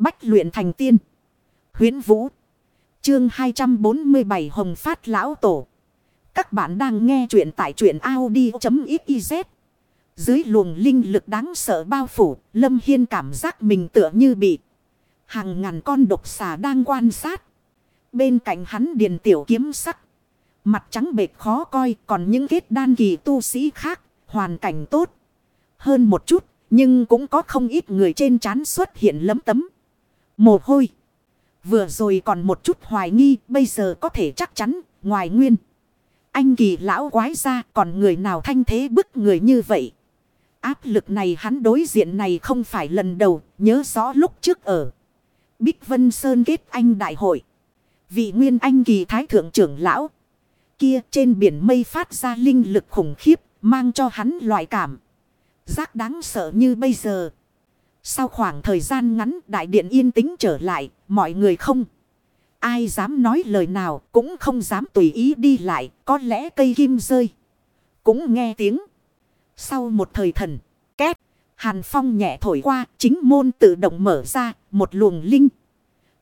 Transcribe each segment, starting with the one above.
Bách luyện thành tiên. Huyến Vũ. Chương 247 Hồng Phát Lão Tổ. Các bạn đang nghe truyện tại truyện Audi.xyz. Dưới luồng linh lực đáng sợ bao phủ, Lâm Hiên cảm giác mình tựa như bị hàng ngàn con độc xà đang quan sát. Bên cạnh hắn điền tiểu kiếm sắc. Mặt trắng bệt khó coi, còn những kết đan kỳ tu sĩ khác, hoàn cảnh tốt hơn một chút, nhưng cũng có không ít người trên trán xuất hiện lấm tấm. Mồ hôi. Vừa rồi còn một chút hoài nghi, bây giờ có thể chắc chắn, ngoài nguyên. Anh kỳ lão quái ra, còn người nào thanh thế bức người như vậy. Áp lực này hắn đối diện này không phải lần đầu, nhớ rõ lúc trước ở. Bích Vân Sơn kết anh đại hội. Vị nguyên anh kỳ thái thượng trưởng lão. Kia trên biển mây phát ra linh lực khủng khiếp, mang cho hắn loại cảm. Giác đáng sợ như bây giờ. Sau khoảng thời gian ngắn đại điện yên tĩnh trở lại, mọi người không. Ai dám nói lời nào cũng không dám tùy ý đi lại, có lẽ cây kim rơi. Cũng nghe tiếng. Sau một thời thần, két, hàn phong nhẹ thổi qua, chính môn tự động mở ra, một luồng linh.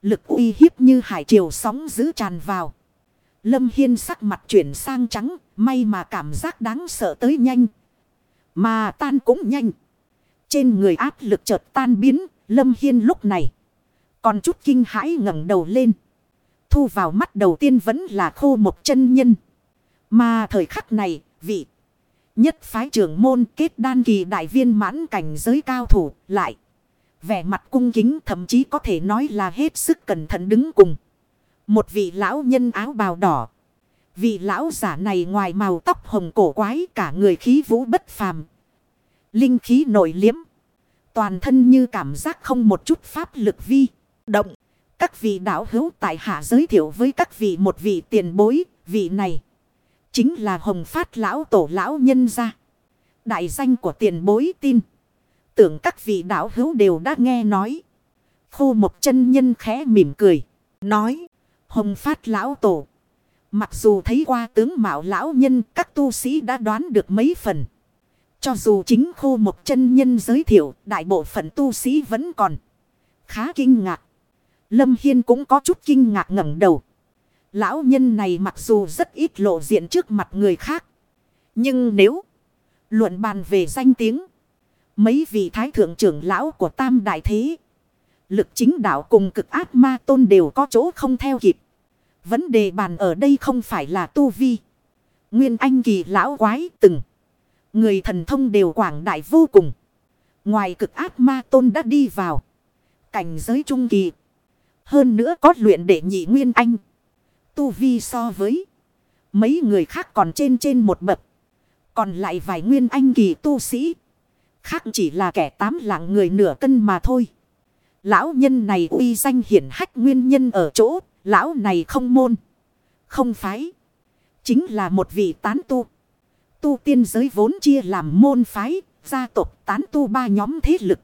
Lực uy hiếp như hải triều sóng giữ tràn vào. Lâm Hiên sắc mặt chuyển sang trắng, may mà cảm giác đáng sợ tới nhanh. Mà tan cũng nhanh. Trên người áp lực chợt tan biến, Lâm Hiên lúc này. Còn chút kinh hãi ngẩng đầu lên. Thu vào mắt đầu tiên vẫn là khô một chân nhân. Mà thời khắc này, vị nhất phái trưởng môn kết đan kỳ đại viên mãn cảnh giới cao thủ lại. Vẻ mặt cung kính thậm chí có thể nói là hết sức cẩn thận đứng cùng. Một vị lão nhân áo bào đỏ. Vị lão giả này ngoài màu tóc hồng cổ quái cả người khí vũ bất phàm. Linh khí nội liếm. Toàn thân như cảm giác không một chút pháp lực vi. Động. Các vị đạo hữu tại hạ giới thiệu với các vị một vị tiền bối. Vị này. Chính là hồng phát lão tổ lão nhân gia. Đại danh của tiền bối tin. Tưởng các vị đạo hữu đều đã nghe nói. Khô một chân nhân khẽ mỉm cười. Nói. Hồng phát lão tổ. Mặc dù thấy qua tướng mạo lão nhân, các tu sĩ đã đoán được mấy phần. Cho dù chính khô một chân nhân giới thiệu, đại bộ phận tu sĩ vẫn còn khá kinh ngạc. Lâm Hiên cũng có chút kinh ngạc ngẩng đầu. Lão nhân này mặc dù rất ít lộ diện trước mặt người khác. Nhưng nếu luận bàn về danh tiếng. Mấy vị thái thượng trưởng lão của tam đại thế. Lực chính đạo cùng cực ác ma tôn đều có chỗ không theo kịp. Vấn đề bàn ở đây không phải là tu vi. Nguyên anh kỳ lão quái từng. Người thần thông đều quảng đại vô cùng. Ngoài cực ác ma tôn đã đi vào. Cảnh giới trung kỳ. Hơn nữa có luyện để nhị nguyên anh. Tu vi so với. Mấy người khác còn trên trên một bậc. Còn lại vài nguyên anh kỳ tu sĩ. Khác chỉ là kẻ tám lạng người nửa cân mà thôi. Lão nhân này uy danh hiển hách nguyên nhân ở chỗ. Lão này không môn. Không phái. Chính là một vị tán tu. Tu tiên giới vốn chia làm môn phái, gia tộc tán tu ba nhóm thế lực.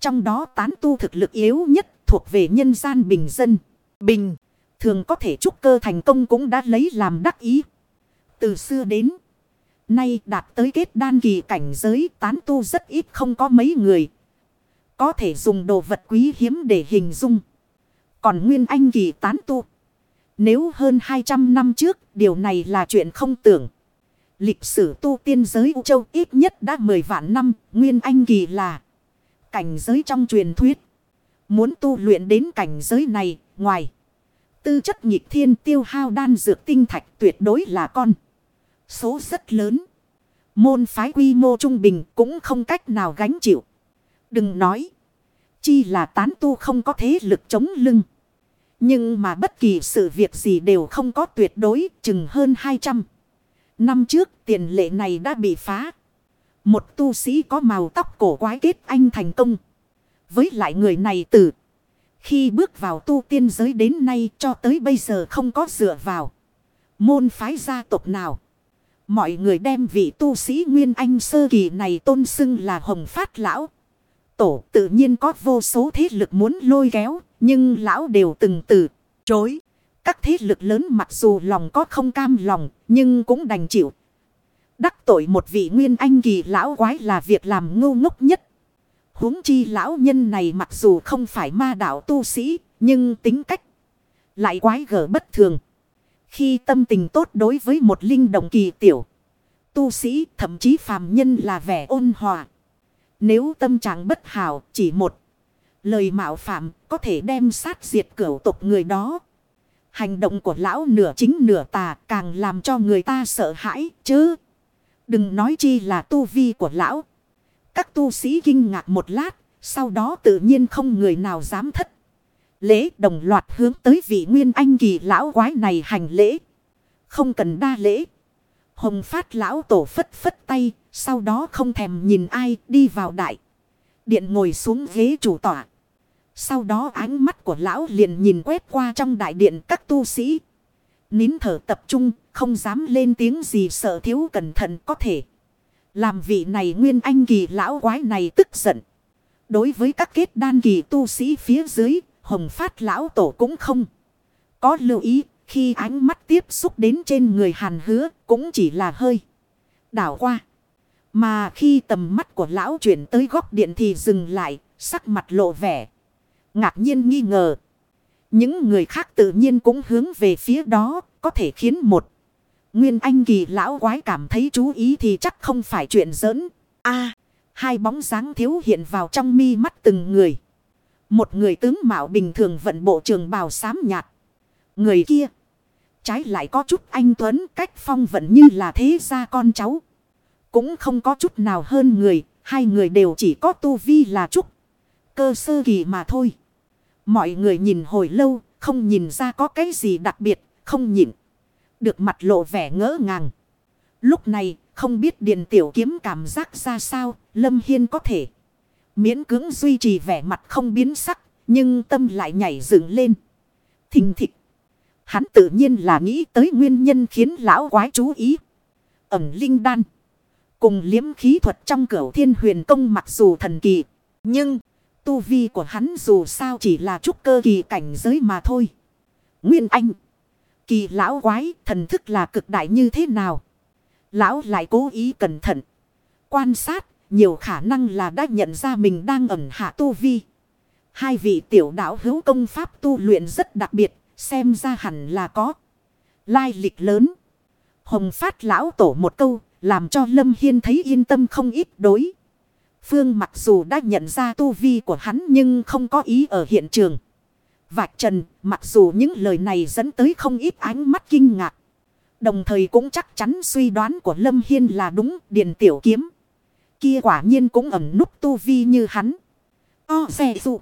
Trong đó tán tu thực lực yếu nhất thuộc về nhân gian bình dân. Bình, thường có thể trúc cơ thành công cũng đã lấy làm đắc ý. Từ xưa đến nay đạt tới kết đan kỳ cảnh giới tán tu rất ít không có mấy người. Có thể dùng đồ vật quý hiếm để hình dung. Còn nguyên anh kỳ tán tu. Nếu hơn 200 năm trước điều này là chuyện không tưởng. Lịch sử tu tiên giới U Châu ít nhất đã 10 vạn năm, nguyên anh kỳ là cảnh giới trong truyền thuyết. Muốn tu luyện đến cảnh giới này, ngoài tư chất nhịp thiên tiêu hao đan dược tinh thạch tuyệt đối là con. Số rất lớn. Môn phái quy mô trung bình cũng không cách nào gánh chịu. Đừng nói. Chi là tán tu không có thế lực chống lưng. Nhưng mà bất kỳ sự việc gì đều không có tuyệt đối chừng hơn 200. Năm trước tiền lệ này đã bị phá. Một tu sĩ có màu tóc cổ quái kết anh thành công. Với lại người này từ khi bước vào tu tiên giới đến nay cho tới bây giờ không có dựa vào. Môn phái gia tộc nào. Mọi người đem vị tu sĩ Nguyên Anh sơ kỳ này tôn xưng là Hồng Phát Lão. Tổ tự nhiên có vô số thế lực muốn lôi kéo, nhưng lão đều từng từ chối. Các thế lực lớn mặc dù lòng có không cam lòng, nhưng cũng đành chịu. Đắc tội một vị nguyên anh kỳ lão quái là việc làm ngu ngốc nhất. huống chi lão nhân này mặc dù không phải ma đạo tu sĩ, nhưng tính cách lại quái gở bất thường. Khi tâm tình tốt đối với một linh động kỳ tiểu, tu sĩ thậm chí phàm nhân là vẻ ôn hòa. Nếu tâm trạng bất hảo chỉ một lời mạo phạm có thể đem sát diệt cửu tục người đó. Hành động của lão nửa chính nửa tà càng làm cho người ta sợ hãi chứ. Đừng nói chi là tu vi của lão. Các tu sĩ kinh ngạc một lát, sau đó tự nhiên không người nào dám thất. Lễ đồng loạt hướng tới vị nguyên anh kỳ lão quái này hành lễ. Không cần đa lễ. Hồng phát lão tổ phất phất tay, sau đó không thèm nhìn ai đi vào đại. Điện ngồi xuống ghế chủ tọa. Sau đó ánh mắt của lão liền nhìn quét qua trong đại điện các tu sĩ. Nín thở tập trung, không dám lên tiếng gì sợ thiếu cẩn thận có thể. Làm vị này nguyên anh kỳ lão quái này tức giận. Đối với các kết đan kỳ tu sĩ phía dưới, hồng phát lão tổ cũng không. Có lưu ý, khi ánh mắt tiếp xúc đến trên người hàn hứa, cũng chỉ là hơi đảo qua. Mà khi tầm mắt của lão chuyển tới góc điện thì dừng lại, sắc mặt lộ vẻ. Ngạc nhiên nghi ngờ. Những người khác tự nhiên cũng hướng về phía đó, có thể khiến một Nguyên Anh kỳ lão quái cảm thấy chú ý thì chắc không phải chuyện giỡn. a hai bóng dáng thiếu hiện vào trong mi mắt từng người. Một người tướng mạo bình thường vận bộ trường bào xám nhạt. Người kia. Trái lại có chút anh Tuấn cách phong vận như là thế gia con cháu. Cũng không có chút nào hơn người. Hai người đều chỉ có tu vi là chút. Cơ sơ kỳ mà thôi. Mọi người nhìn hồi lâu. Không nhìn ra có cái gì đặc biệt. Không nhìn Được mặt lộ vẻ ngỡ ngàng. Lúc này, không biết Điền Tiểu Kiếm cảm giác ra sao. Lâm Hiên có thể. Miễn cưỡng duy trì vẻ mặt không biến sắc. Nhưng tâm lại nhảy dựng lên. Thình thịch. Hắn tự nhiên là nghĩ tới nguyên nhân khiến lão quái chú ý. Ẩm linh đan. Cùng liếm khí thuật trong cửu thiên huyền công mặc dù thần kỳ. Nhưng tu vi của hắn dù sao chỉ là trúc cơ kỳ cảnh giới mà thôi. Nguyên Anh. Kỳ lão quái thần thức là cực đại như thế nào? Lão lại cố ý cẩn thận. Quan sát nhiều khả năng là đã nhận ra mình đang ẩn hạ tu vi. Hai vị tiểu đạo hữu công pháp tu luyện rất đặc biệt, xem ra hẳn là có. Lai lịch lớn. Hồng phát lão tổ một câu, làm cho Lâm Hiên thấy yên tâm không ít đối. Phương mặc dù đã nhận ra tu vi của hắn nhưng không có ý ở hiện trường. Vạch trần, mặc dù những lời này dẫn tới không ít ánh mắt kinh ngạc. Đồng thời cũng chắc chắn suy đoán của Lâm Hiên là đúng, điện tiểu kiếm. Kia quả nhiên cũng ẩn núp tu vi như hắn. O xe dụ.